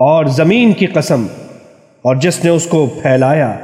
اور زمین کی قسم اور جس نے اس کو پھیلایا